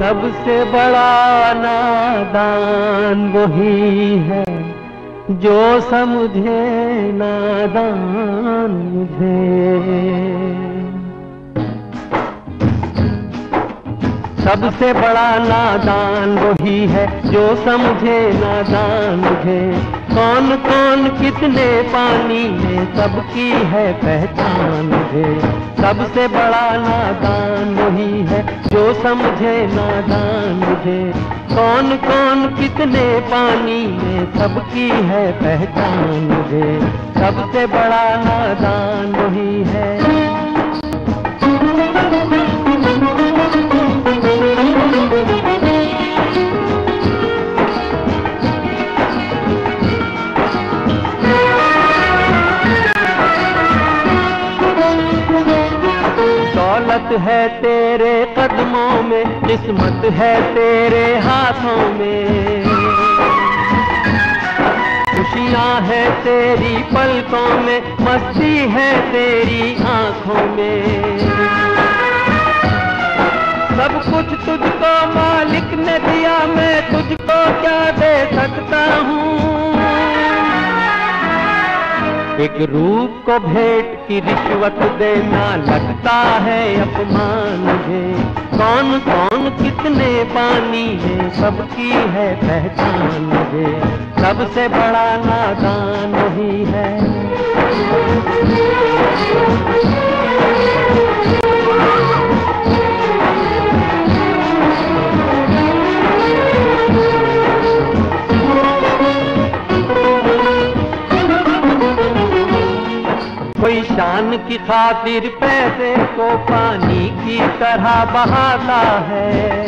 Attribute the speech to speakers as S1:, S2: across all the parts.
S1: सबसे बड़ा नादान वही है, जो समझे नादान मुझे। सबसे बड़ा नादान वही है, जो समझे नादान मुझे। कौन कौन कितने पानी में सबकी है पहचान है सबसे बड़ा नादान वही है, जो समझे नादान मुझे कौन कौन कितने पानी में सबकी है पहचान मुझे सबसे बड़ा नादान वही है। दौलत है तेरे कदमों में, किस्मत है तेरे हाथों में। खुशियाँ है तेरी पलकों में, मस्ती है तेरी आँखों में। सब कुछ तुझको मालिक ने दिया, मैं तुझको क्या दे सकता हूँ? एक रूप को भेंट की रिश्वत देना लगता है अपमान है कौन कौन, कितने पानी है, सबकी है पहचान है सबसे बड़ा नादान है कोई शान की खातिर पैसे को पानी की तरह बहाता है।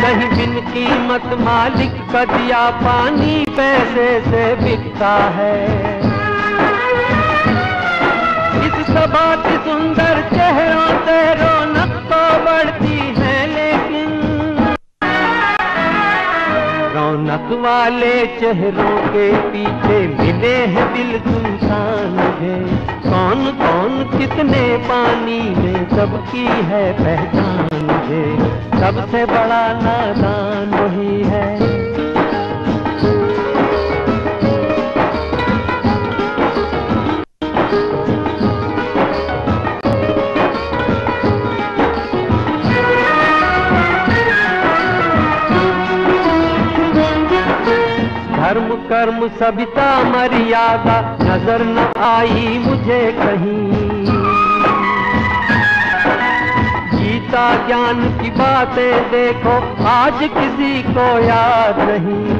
S1: कहीं बिन कीमत मालिक का दिया पानी पैसे से बिकता है। इस सभा की सुंदर चेहरों से रौनक रौनक वाले चेहरों के पीछे मिले हैं दिल सुनसान है कौन कौन कितने पानी में सबकी है पहचान है सबसे बड़ा नादान कर्म सविता मर्यादा। नज़र न आई मुझे कहीं। गीता ज्ञान की बातें देखो, आज किसी को याद नहीं।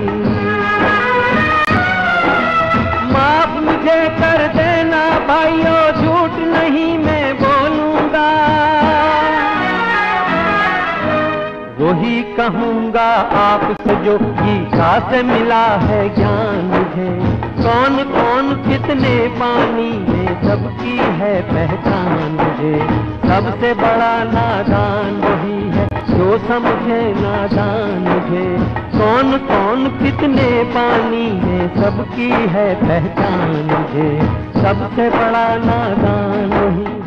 S1: वही कहूँगा आपसे जो गीता से मिला है ज्ञान मुझे। कौन कौन कितने पानी में सबकी है पहचान मुझे। सबसे बड़ा नादान वही है जो समझे नादान मुझे। कौन कौन कितने पानी में सबकी है पहचान मुझे। सबसे बड़ा नादान वही